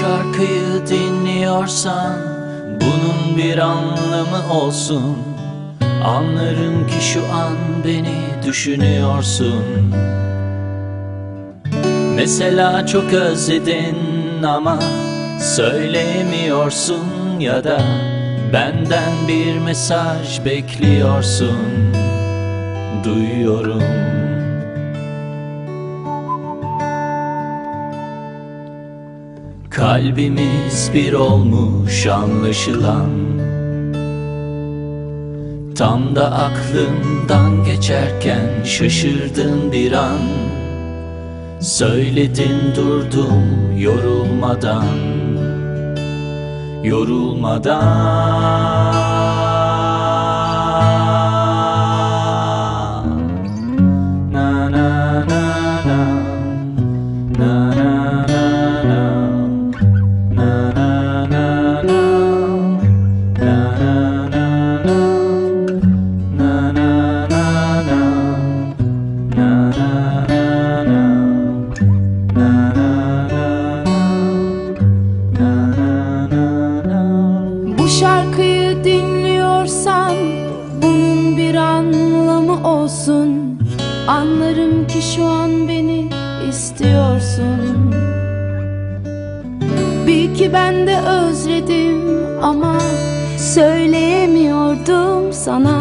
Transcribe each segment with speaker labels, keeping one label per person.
Speaker 1: şarkıyı dinliyorsan Bunun bir anlamı olsun. Anlarım ki şu an beni düşünüyorsun. Mesela çok özledin ama söyleyemiyorsun ya da Benden bir mesaj bekliyorsun. Duyuyorum Kalbimiz bir olmuş anlaşılan. Tam da aklımdan geçerken şaşırdın bir an. Söyledin durdum yorulmadan. Yorulmadan. Na na
Speaker 2: olsun. Anlarım ki şu an beni istiyorsun. Bil ki ben de özledim ama söyleyemiyordum sana.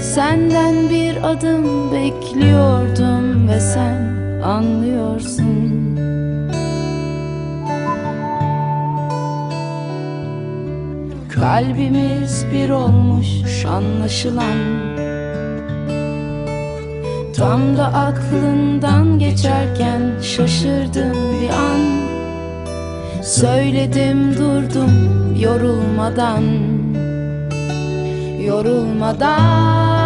Speaker 2: Senden bir adım bekliyordum ve sen anlıyorsun. Kalbimiz bir olmuş anlaşılan Tam da aklından geçerken şaşırdım bir an. Söyledim durdum yorulmadan Yorulmadan